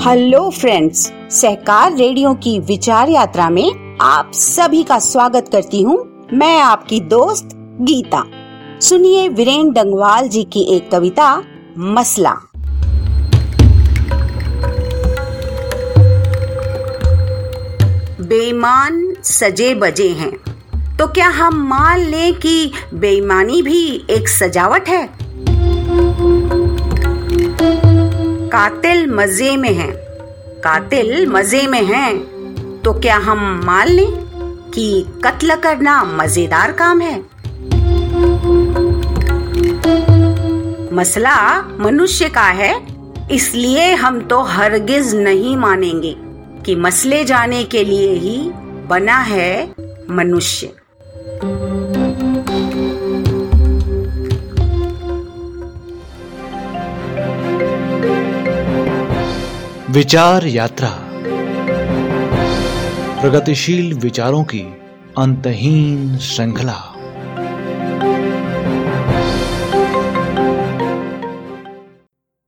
Hello friends सहकार radio की विचार यात्रा में आप सभी का स्वागत करती हूँ। मैं आपकी दोस्त गीता। सुनिए वीरेन डंगवाल जी की एक कविता, मसला। बेईमान सजे बजे हैं। तो क्या हम मान लें कि बेईमानी भी एक सजावट है? कातिल मज़े में है। कातिल मज़े में है। तो क्या हम मान लें कि कत्ल करना मज़ेदार काम है? मसला मनुष्य का है, इसलिए हम तो हरगिज नहीं मानेंगे कि मसले जाने के लिए ही बना है मनुष्य। विचार यात्रा। प्रगतिशील विचारों की अंतहीन श्रृंखला।